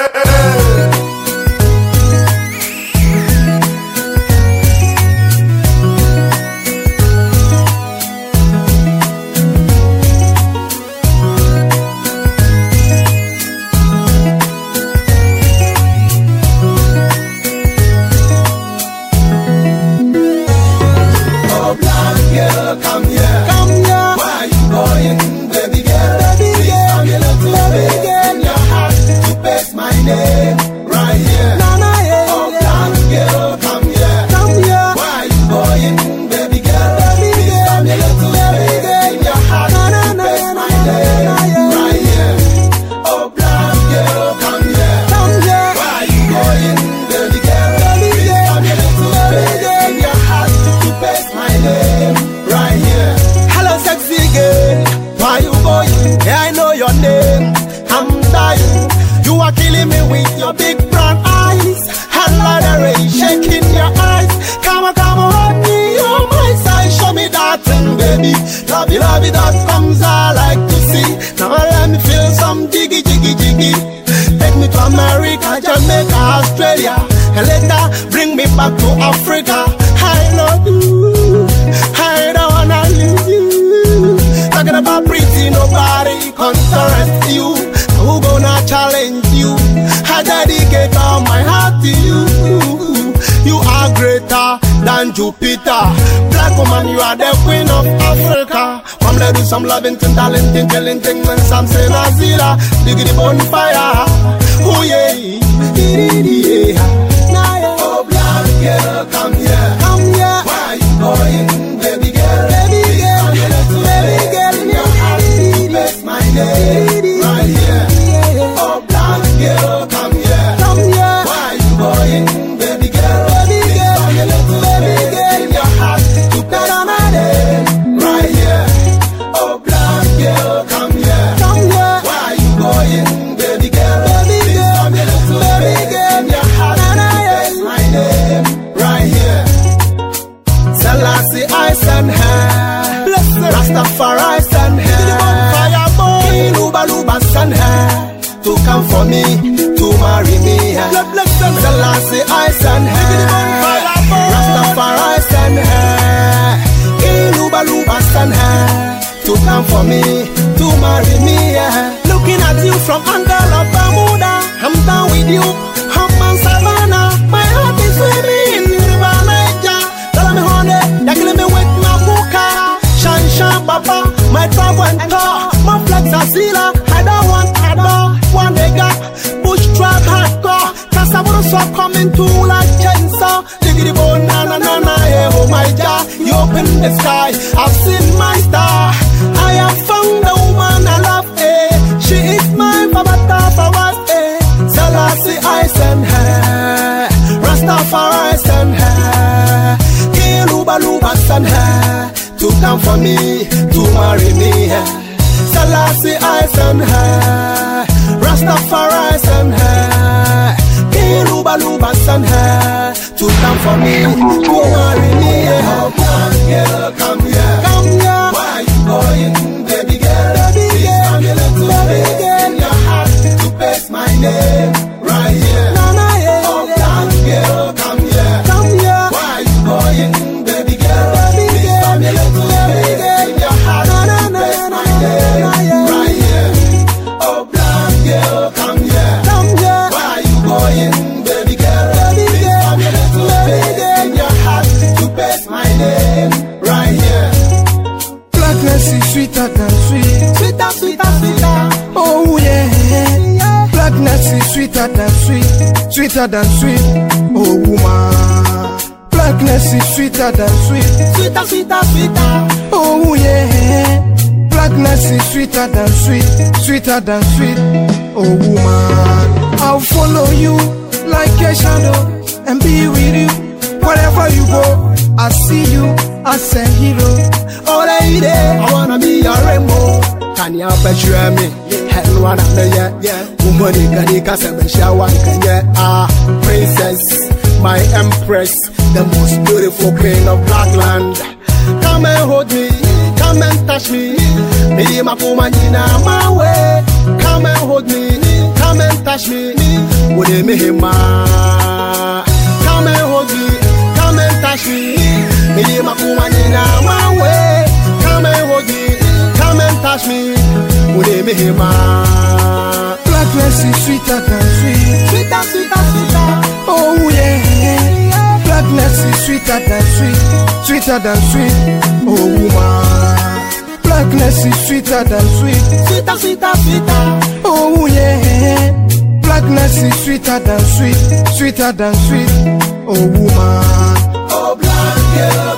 Hey, hey, hey. You are killing me with your big brown eyes. And rain shaking your eyes. Come on, come on, hold me on my side. Show me that thing, baby. Lovey, lovey, that comes I like to see. Now let me feel some jiggy, jiggy, jiggy. Take me to America, Jamaica, Australia. And later bring me back to Africa. I love you. I don't wanna lose you. Talking about pretty, nobody contrast you. Challenge you? I dedicate all my heart to you. You are greater than Jupiter. Black woman, you are the queen of Africa. Come let do some loving, ting, talent, ting, killing, ting, when some say Nazira. The bonfire. Oh yeah. Yeah. For me, to marry me. Selassie, I send her. Rastafari send her. King Luba Luba send her. To come for me, to marry me. Looking at you from of Bermuda. I'm down with you. I'm on Savannah. My heart is swimming in River Niger. Tell me honey, you're killing me with my buka. Shan shan papa, my trouble and I stop coming to like chainsaw. Diggity bone na na na na yeah, oh my god. You open the sky, I've seen my star. I have found the woman I love, eh. She is my babata us, eh. Selassie, I send her. Rastafari send her. Kiluba Luba send her. To come for me, to marry me. Selassie, I send her. Rastafari. Kiluba Luba send. To come for me, to marry me. Girl, come here. Come sweeter than sweet. Sweeter than sweet. Oh woman. Blackness is sweeter than sweet. Sweeter, sweeter, sweeter. Oh yeah. Blackness is sweeter than sweet. Sweeter than sweet. Oh woman. I'll follow you like a shadow and be with you wherever you go. I see you as a hero. All lady, I wanna be your rainbow. Can you picture me? Hello, and I'm there, yeah. Woman, you got it, cause I'm a shower, yeah. Ah, princess, my empress, the most beautiful queen of Blackland. Come and hold me, come and touch me. Me, my woman, in my way. Come and hold me, come and touch me. Would you me, my Blackness is sweeter than sweet. Sweeter, than sweet, Oh yeah. Blackness is sweeter than sweet. Sweeter than sweet. Oh woman. Oh, yeah. Blackness is sweeter than sweet. Sweeter than sweet. Oh woman. Oh black girl.